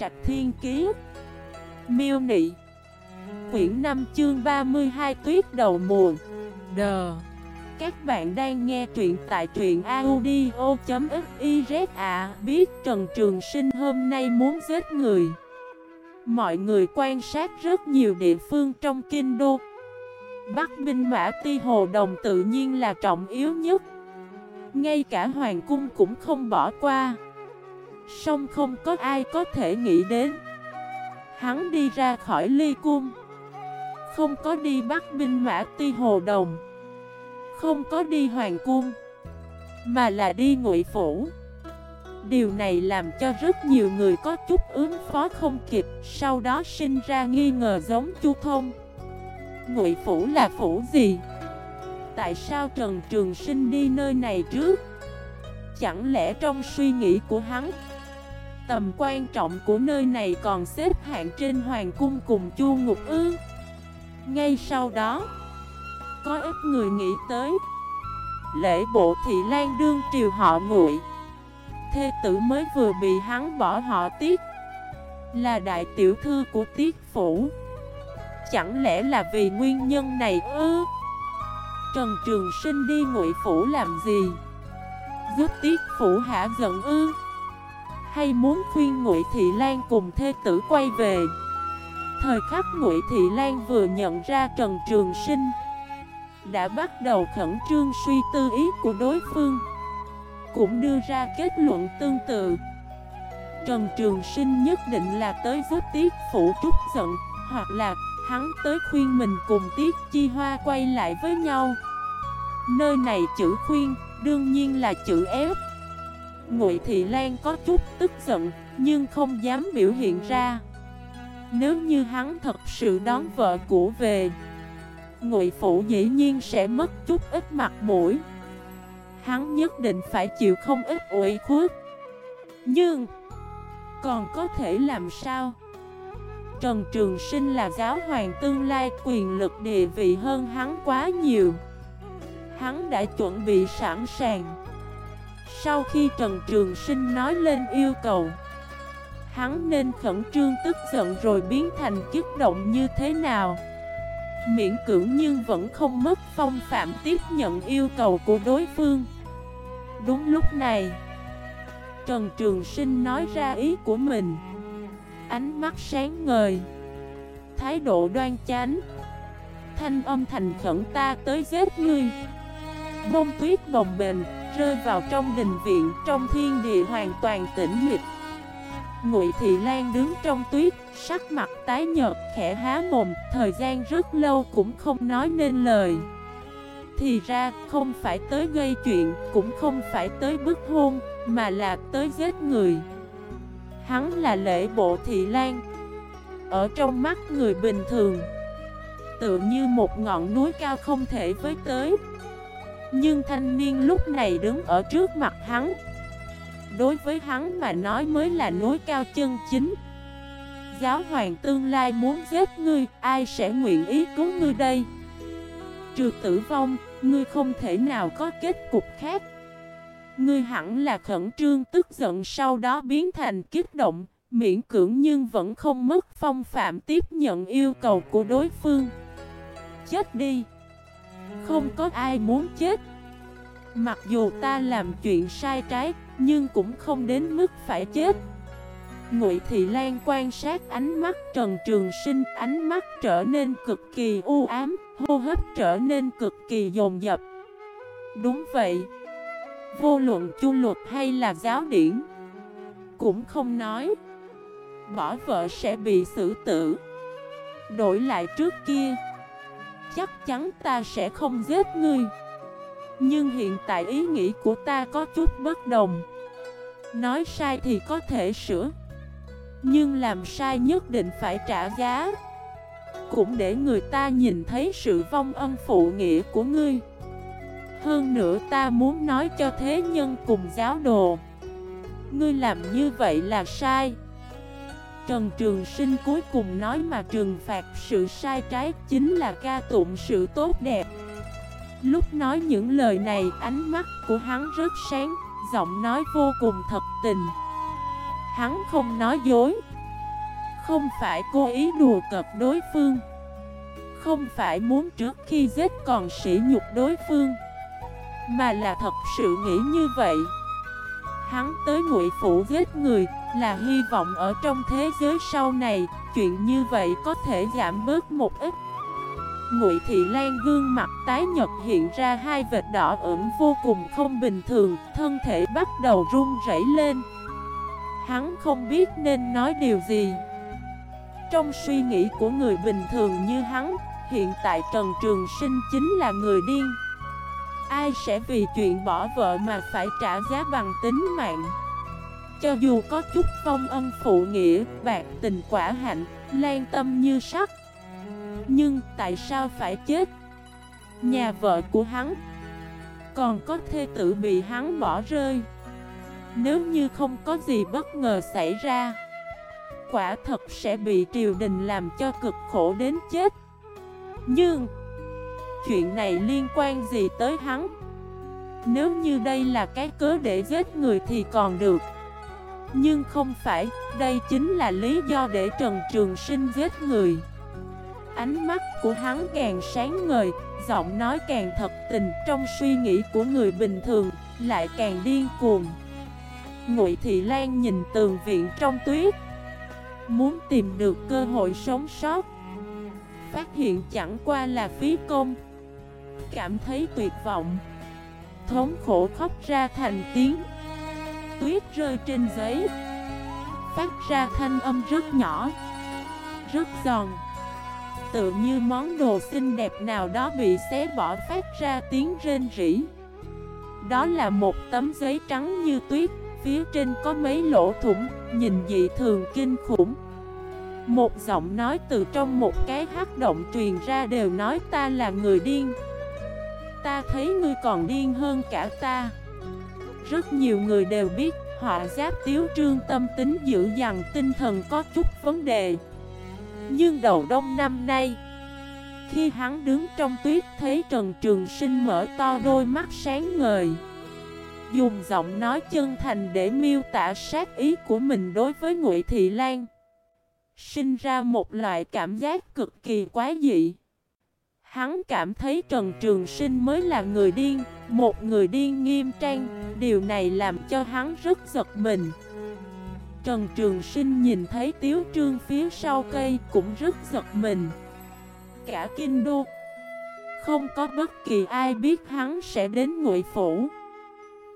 Trạch Thiên Kiế Miêu Nị. Quyển 5 chương 32 Tuyết đầu mùa. Đờ Các bạn đang nghe truyện tại truyện audio.xyz à Biết Trần Trường Sinh hôm nay muốn giết người. Mọi người quan sát rất nhiều địa phương trong kinh đô. Bắc binh mã ti hồ đồng tự nhiên là trọng yếu nhất. Ngay cả hoàng cung cũng không bỏ qua. Song không có ai có thể nghĩ đến. Hắn đi ra khỏi ly cung. Không có đi bắt binh mã ti hồ đồng. Không có đi hoàng cung, Mà là đi ngụy phủ. Điều này làm cho rất nhiều người có chút ứng phó không kịp, Sau đó sinh ra nghi ngờ giống chu thông. Ngụy phủ là phủ gì? Tại sao Trần Trường Sinh đi nơi này trước? Chẳng lẽ trong suy nghĩ của hắn Tầm quan trọng của nơi này còn xếp hạng trên hoàng cung cùng chu ngục ư? Ngay sau đó, Có ít người nghĩ tới, Lễ bộ thị lan đương triều họ nguội Thê tử mới vừa bị hắn bỏ họ tiết, Là đại tiểu thư của tiết phủ. Chẳng lẽ là vì nguyên nhân này ư? Trần Trường Sinh đi ngụy phủ làm gì? Giúp tiết phủ hạ giận ư? Hay muốn khuyên Ngụy Thị Lan cùng thê tử quay về. Thời khắc Ngụy Thị Lan vừa nhận ra Trần Trường Sinh, đã bắt đầu khẩn trương suy tư ý của đối phương, cũng đưa ra kết luận tương tự. Trần Trường Sinh nhất định là tới giúp Tiết Phủ trúc giận, hoặc là hắn tới khuyên mình cùng Tiết Chi Hoa quay lại với nhau. Nơi này chữ khuyên, đương nhiên là chữ ép. Ngụy Thị Lan có chút tức giận, nhưng không dám biểu hiện ra. Nếu như hắn thật sự đón vợ cũ về, Ngụy Phủ dĩ nhiên sẽ mất chút ít mặt mũi. Hắn nhất định phải chịu không ít ủy khuất. Nhưng, còn có thể làm sao? Trần Trường Sinh là giáo hoàng tương lai quyền lực địa vị hơn hắn quá nhiều. Hắn đã chuẩn bị sẵn sàng. Sau khi Trần Trường Sinh nói lên yêu cầu, Hắn nên khẩn trương tức giận rồi biến thành kích động như thế nào. Miễn cưỡng nhưng vẫn không mất phong phạm tiếp nhận yêu cầu của đối phương. Đúng lúc này, Trần Trường Sinh nói ra ý của mình. Ánh mắt sáng ngời, Thái độ đoan chánh, Thanh âm thành khẩn ta tới giết ngươi. Bông tuyết bồng bềnh rơi vào trong đình viện trong thiên địa hoàn toàn tĩnh mịch. Ngụy Thị Lan đứng trong tuyết, sắc mặt tái nhợt, khẽ há mồm, thời gian rất lâu cũng không nói nên lời. Thì ra, không phải tới gây chuyện, cũng không phải tới bức hôn, mà là tới giết người. Hắn là lễ bộ Thị Lan. Ở trong mắt người bình thường, tự như một ngọn núi cao không thể với tới. Nhưng thanh niên lúc này đứng ở trước mặt hắn. Đối với hắn mà nói mới là núi cao chân chính. Giáo hoàng tương lai muốn giết ngươi, Ai sẽ nguyện ý cứu ngươi đây? Trừ tử vong, Ngươi không thể nào có kết cục khác. Ngươi hẳn là khẩn trương tức giận Sau đó biến thành kích động, Miễn cưỡng nhưng vẫn không mất phong phạm Tiếp nhận yêu cầu của đối phương. Chết đi! Không có ai muốn chết. Mặc dù ta làm chuyện sai trái, Nhưng cũng không đến mức phải chết. Ngụy Thị Lan quan sát ánh mắt Trần Trường Sinh, Ánh mắt trở nên cực kỳ u ám, Hô hấp trở nên cực kỳ dồn dập. Đúng vậy, Vô luận chu luật hay là giáo điển Cũng không nói. Bỏ vợ sẽ bị xử tử. Đổi lại trước kia chắc chắn ta sẽ không giết ngươi. Nhưng hiện tại ý nghĩ của ta có chút bất đồng. Nói sai thì có thể sửa. Nhưng làm sai nhất định phải trả giá. Cũng để người ta nhìn thấy sự vong ân phụ nghĩa của ngươi. Hơn nữa ta muốn nói cho thế nhân cùng giáo đồ. Ngươi làm như vậy là sai. Trần Trường Sinh cuối cùng nói mà trừng phạt sự sai trái chính là ca tụng sự tốt đẹp. Lúc nói những lời này ánh mắt của hắn rất sáng, giọng nói vô cùng thật tình. Hắn không nói dối. Không phải cố ý đùa cợt đối phương Không phải muốn trước khi giết còn sỉ nhục đối phương Mà là thật sự nghĩ như vậy Hắn tới ngụy phủ giết người, là hy vọng ở trong thế giới sau này, Chuyện như vậy có thể giảm bớt một ít. Ngụy Thị Lan gương mặt tái nhật hiện ra hai vệt đỏ ửng vô cùng không bình thường, Thân thể bắt đầu run rẩy lên. Hắn không biết nên nói điều gì. Trong suy nghĩ của người bình thường như hắn, Hiện tại Trần Trường Sinh chính là người điên. Ai sẽ vì chuyện bỏ vợ mà phải trả giá bằng tính mạng? Cho dù có chút phong ân phụ nghĩa, bạc tình quả hạnh, lan tâm như sắc Nhưng tại sao phải chết? Nhà vợ của hắn Còn có thê tử bị hắn bỏ rơi. Nếu như không có gì bất ngờ xảy ra Quả thật sẽ bị triều đình làm cho cực khổ đến chết. Nhưng chuyện này liên quan gì tới hắn? Nếu như đây là cái cớ để giết người thì còn được. Nhưng không phải, đây chính là lý do để Trần Trường Sinh giết người. Ánh mắt của hắn càng sáng ngời, giọng nói càng thật tình Trong suy nghĩ của người bình thường, lại càng điên cuồng. Ngụy Thị Lan nhìn tường viện trong tuyết Muốn tìm được cơ hội sống sót. Phát hiện chẳng qua là phí công cảm thấy tuyệt vọng. Thống khổ khóc ra thành tiếng. Tuyết rơi trên giấy. Phát ra thanh âm rất nhỏ, Rất giòn. Tự như món đồ xinh đẹp nào đó bị xé bỏ phát ra tiếng rên rỉ. Đó là một tấm giấy trắng như tuyết, Phía trên có mấy lỗ thủng, Nhìn dị thường kinh khủng. Một giọng nói từ trong một cái hắc động truyền ra đều nói ta là người điên. Ta thấy ngươi còn điên hơn cả ta. Rất nhiều người đều biết, Họa giáp tiếu trương tâm tính dữ dằn, tinh thần có chút vấn đề. Nhưng đầu đông năm nay, Khi hắn đứng trong tuyết thấy Trần Trường Sinh mở to đôi mắt sáng ngời, Dùng giọng nói chân thành để miêu tả sát ý của mình đối với Ngụy Thị Lan, Sinh ra một loại cảm giác cực kỳ quá dị. Hắn cảm thấy Trần Trường Sinh mới là người điên, một người điên nghiêm trang, điều này làm cho hắn rất giật mình. Trần Trường Sinh nhìn thấy Tiếu Trương phía sau cây cũng rất giật mình. Cả kinh đô, không có bất kỳ ai biết hắn sẽ đến ngụy phủ.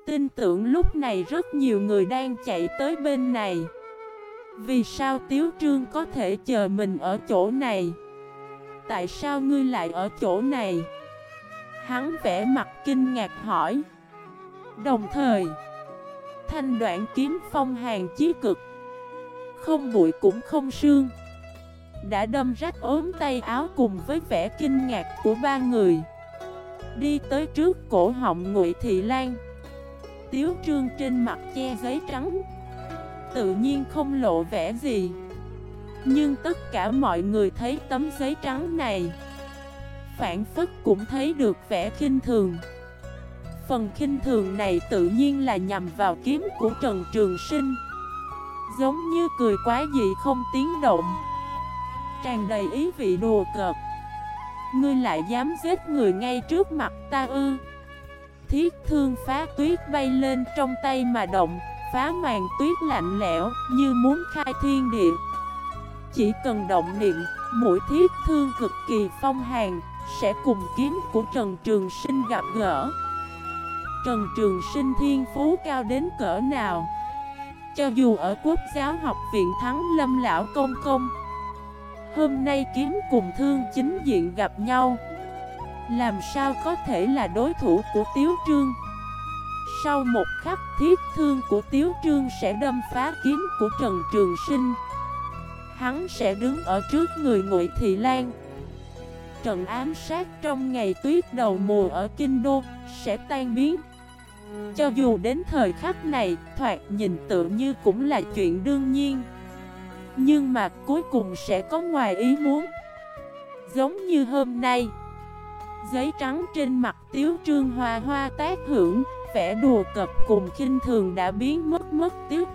Tin tưởng lúc này rất nhiều người đang chạy tới bên này. Vì sao Tiếu Trương có thể chờ mình ở chỗ này? Tại sao ngươi lại ở chỗ này? Hắn vẽ mặt kinh ngạc hỏi. Đồng thời, thanh đoạn kiếm phong hàng chí cực, không bụi cũng không sương, đã đâm rách ốm tay áo cùng với vẻ kinh ngạc của ba người. Đi tới trước cổ họng Ngụy Thị Lan. Tiếu trương trên mặt che giấy trắng, tự nhiên không lộ vẻ gì. Nhưng tất cả mọi người thấy tấm giấy trắng này. Phản phất cũng thấy được vẻ khinh thường. Phần khinh thường này tự nhiên là nhằm vào kiếm của Trần Trường Sinh. Giống như cười quá dị không tiếng động. Tràn đầy ý vị đùa cợt. Ngươi lại dám giết người ngay trước mặt ta ư? Thiết thương phá tuyết bay lên trong tay mà động, Phá màn tuyết lạnh lẽo như muốn khai thiên địa chỉ cần động niệm, mũi thiết thương cực kỳ phong hàn, sẽ cùng kiếm của Trần Trường Sinh gặp gỡ. Trần Trường Sinh thiên phú cao đến cỡ nào? Cho dù ở quốc giáo học viện Thắng Lâm Lão Công Công Hôm nay kiếm cùng thương chính diện gặp nhau Làm sao có thể là đối thủ của Tiếu Trương Sau một khắc thiết thương của Tiếu Trương sẽ đâm phá kiếm của Trần Trường Sinh hắn sẽ đứng ở trước người Ngụy Thị Lan. Trận ám sát trong ngày tuyết đầu mùa ở Kinh Đô sẽ tan biến. Cho dù đến thời khắc này, thoạt nhìn tự như cũng là chuyện đương nhiên. Nhưng mà cuối cùng sẽ có ngoài ý muốn. Giống như hôm nay, giấy trắng trên mặt tiếu trương hoa hoa tác hưởng, vẻ đùa cập cùng khinh thường đã biến mất mất tiếc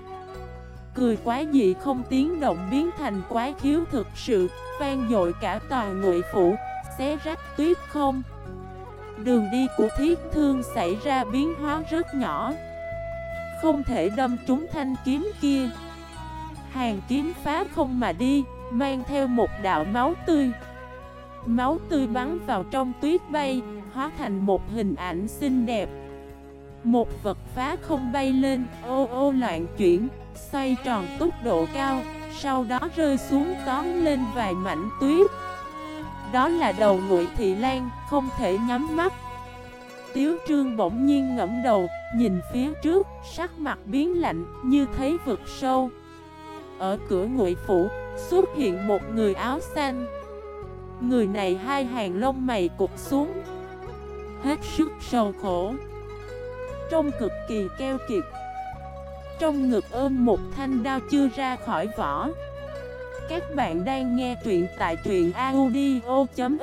cười quá dị không tiếng động biến thành quái khiếu thực sự, vang dội cả tòa ngụy phủ, xé rách tuyết không. Đường đi của thiết thương xảy ra biến hóa rất nhỏ. Không thể đâm trúng thanh kiếm kia. Hàng kiếm phá không mà đi Mang theo một đạo máu tươi. Máu tươi bắn vào trong tuyết bay Hóa thành một hình ảnh xinh đẹp. Một vật phá không bay lên Ô ô loạn chuyển. Xoay tròn tốc độ cao, Sau đó rơi xuống tóm lên vài mảnh tuyết. Đó là đầu ngụy thị lan, Không thể nhắm mắt. Tiếu trương bỗng nhiên ngẫm đầu, Nhìn phía trước, Sắc mặt biến lạnh Như thấy vực sâu. Ở cửa ngụy phủ, Xuất hiện một người áo xanh. Người này hai hàng lông mày cụp xuống. Hết sức sầu khổ. Trông cực kỳ keo kiệt. Trong ngực ôm một thanh đao chưa ra khỏi vỏ. Các bạn đang nghe truyện tại truyện audio.fif